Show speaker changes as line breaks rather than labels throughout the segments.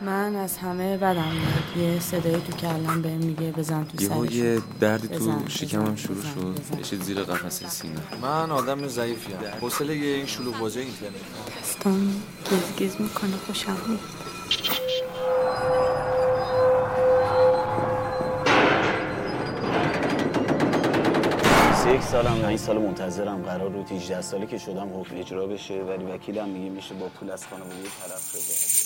من از همه بدم میاد. یه صدایی تو کلم بهم میگه بزن تو
یهو
سرش.
یه دردی
بزن،
تو شکمم شروع
بزن،
شد. کشید زیر قفسه سینه.
من آدم ضعیفیم حوصله یه این شلوغ بازی اینترنت.
دستان گز گز می‌کنه خوشم میاد
سه یک سالم نه این سال منتظرم. قرار رو 18 ساله که شدم حکم اجرا بشه ولی وکیلم میگه میشه با پول از خانواده طرف شده.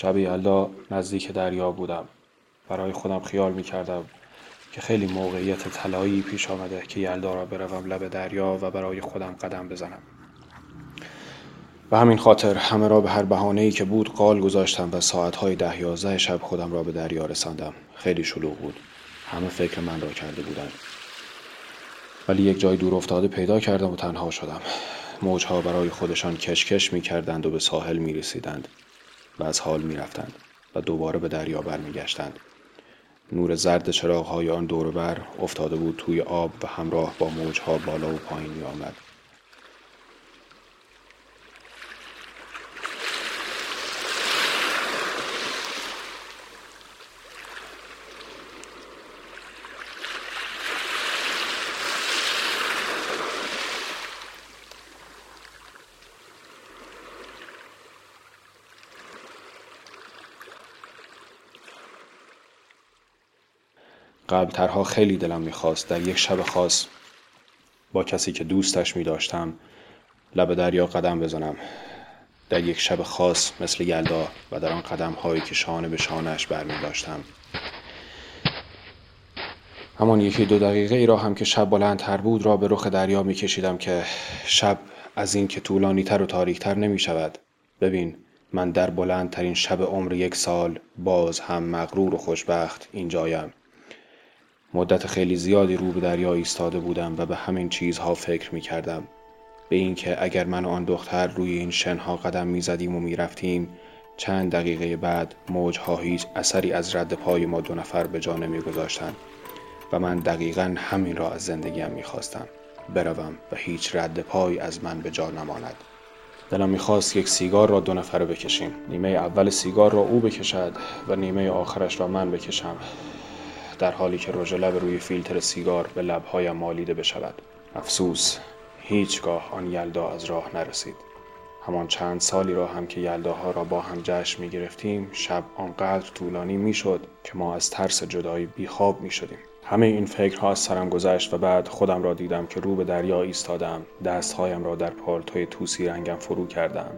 شب یلدا نزدیک دریا بودم. برای خودم خیال می کردم که خیلی موقعیت طلایی پیش آمده که یلدا را بروم لب دریا و برای خودم قدم بزنم. به همین خاطر همه را به هر بهانه‌ای که بود قال گذاشتم و ساعتهای ده یازده شب خودم را به دریا رساندم. خیلی شلوغ بود. همه فکر من را کرده بودند. ولی یک جای دور افتاده پیدا کردم و تنها شدم. موجها برای خودشان کشکش می کردند و به ساحل می رسیدند و از حال می رفتند و دوباره به دریا برمیگشتند. نور زرد چراغهای آن دور بر افتاده بود توی آب و همراه با موجها بالا و پایین می قبلترها خیلی دلم می‌خواست در یک شب خاص با کسی که دوستش میداشتم لب دریا قدم بزنم. در یک شب خاص مثل یلدا و در آن قدم هایی که شانه به شانهش برمی داشتم همان یکی دو دقیقه ای را هم که شب بلندتر بود را به رخ دریا می کشیدم که شب از این که طولانی تر و تاریک تر نمی شود ببین من در بلندترین شب عمر یک سال باز هم مغرور و خوشبخت اینجایم. مدت خیلی زیادی رو به دریا ایستاده بودم و به همین چیزها فکر می کردم. به اینکه اگر من و آن دختر روی این شنها قدم می زدیم و می رفتیم چند دقیقه بعد موجها هیچ اثری از رد پای ما دو نفر به جا نمی گذاشتن و من دقیقا همین را از زندگیم می خواستم. بروم و هیچ رد پای از من به جا نماند. دلم می‌خواست یک سیگار را دو نفره بکشیم نیمه اول سیگار را او بکشد و نیمه آخرش را من بکشم در حالی که رژ لب روی فیلتر سیگار به لبهایم مالیده بشود. افسوس هیچگاه آن یلدا از راه نرسید. همان چند سالی را هم که یلداها را با هم جشن می گرفتیم شب آنقدر طولانی می شد که ما از ترس جدایی بیخواب می شدیم همه این فکرها از سرم گذشت و بعد خودم را دیدم که رو به دریا ایستادم دستهایم را در پالتوی توسی رنگم فرو کردم.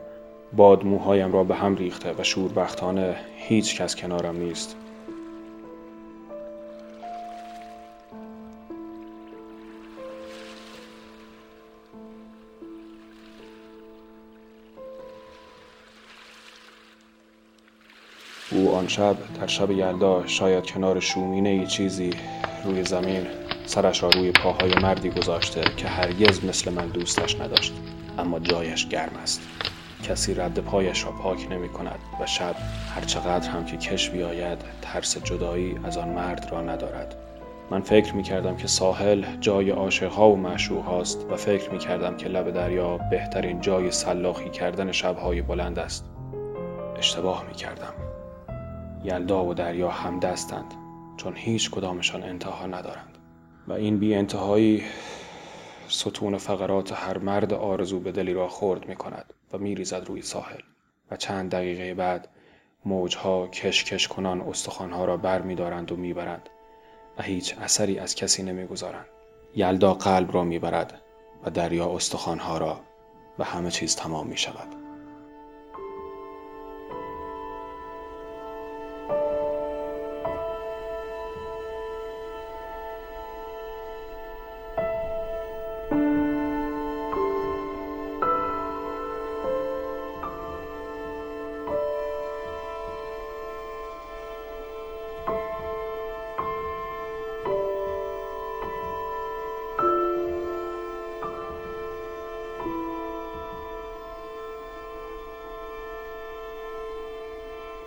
باد موهایم را به هم ریخته و شوربختانه هیچ کس کنارم نیست. او آن شب در شب یلدا شاید کنار شومینه ای چیزی روی زمین سرش را روی پاهای مردی گذاشته که هرگز مثل من دوستش نداشت. اما جایش گرم است. کسی رد پایش را پاک نمی کند و شب هرچقدر هم که کش بیاید ترس جدایی از آن مرد را ندارد. من فکر می کردم که ساحل جای عاشقها و معشوق هاست و فکر می کردم که لب دریا بهترین جای سلاخی کردن شبهای بلند است. اشتباه می کردم. یلدا و دریا هم دستند چون هیچ کدامشان انتها ندارند و این بی انتهایی ستون فقرات هر مرد آرزو به دلی را خرد می کند و می ریزد روی ساحل و چند دقیقه بعد موجها کش کش کنان استخوانها را بر می دارند و می برند و هیچ اثری از کسی نمی گذارند. یلدا قلب را می برد و دریا استخوانها را و همه چیز تمام می شود.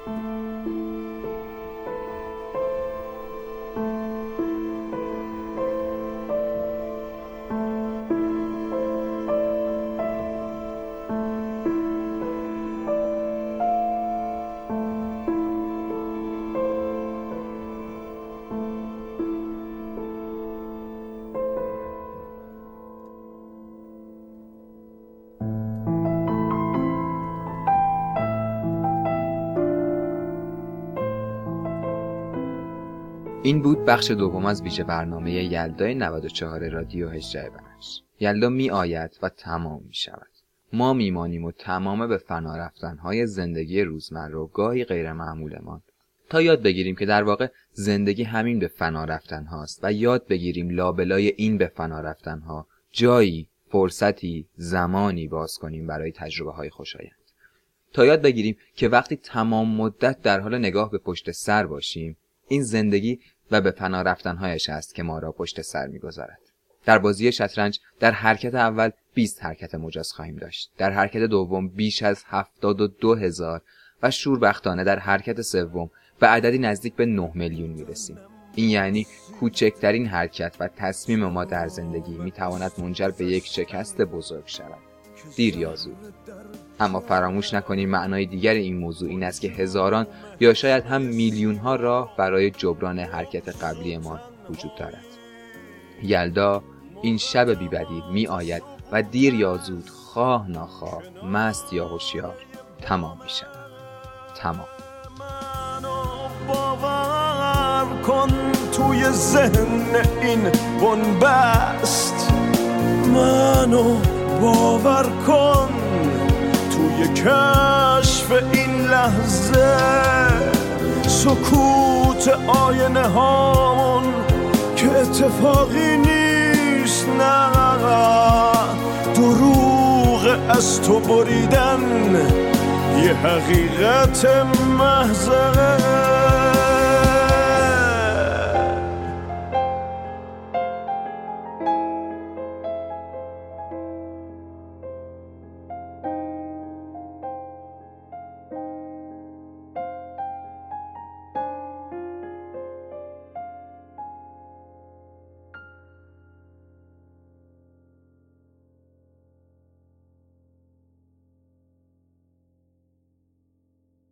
Música این بود بخش دوم از ویژه برنامه یلدای 94 رادیو هجده بنش یلدا می آید و تمام می شود ما میمانیم و تمام به فنا رفتنهای زندگی روزمره و گاهی غیر معمولمان. تا یاد بگیریم که در واقع زندگی همین به فنا رفتن هاست و یاد بگیریم لابلای این به فنا رفتن ها جایی فرصتی زمانی باز کنیم برای تجربه های خوشایند. تا یاد بگیریم که وقتی تمام مدت در حال نگاه به پشت سر باشیم این زندگی و به فنا رفتنهایش است که ما را پشت سر می‌گذارد. در بازی شطرنج در حرکت اول 20 حرکت مجاز خواهیم داشت. در حرکت دوم بیش از 72 هزار و شوربختانه در حرکت سوم به عددی نزدیک به 9 میلیون می‌رسیم. این یعنی کوچکترین حرکت و تصمیم ما در زندگی می‌تواند منجر به یک شکست بزرگ شود. دیر یا زود. اما فراموش نکنیم معنای دیگر این موضوع این است که هزاران یا شاید هم میلیون ها راه برای جبران حرکت قبلی ما وجود دارد. یلدا این شب بیبدی می آید و دیر یا زود خواه ناخواه مست یا هوشیار تمام می شود تمام
باور کن توی ذهن این بنبست. منو باور کن توی کشف این لحظه سکوت آینه هامون که اتفاقی نیست نه. دروغ از تو بریدن یه حقیقت محضره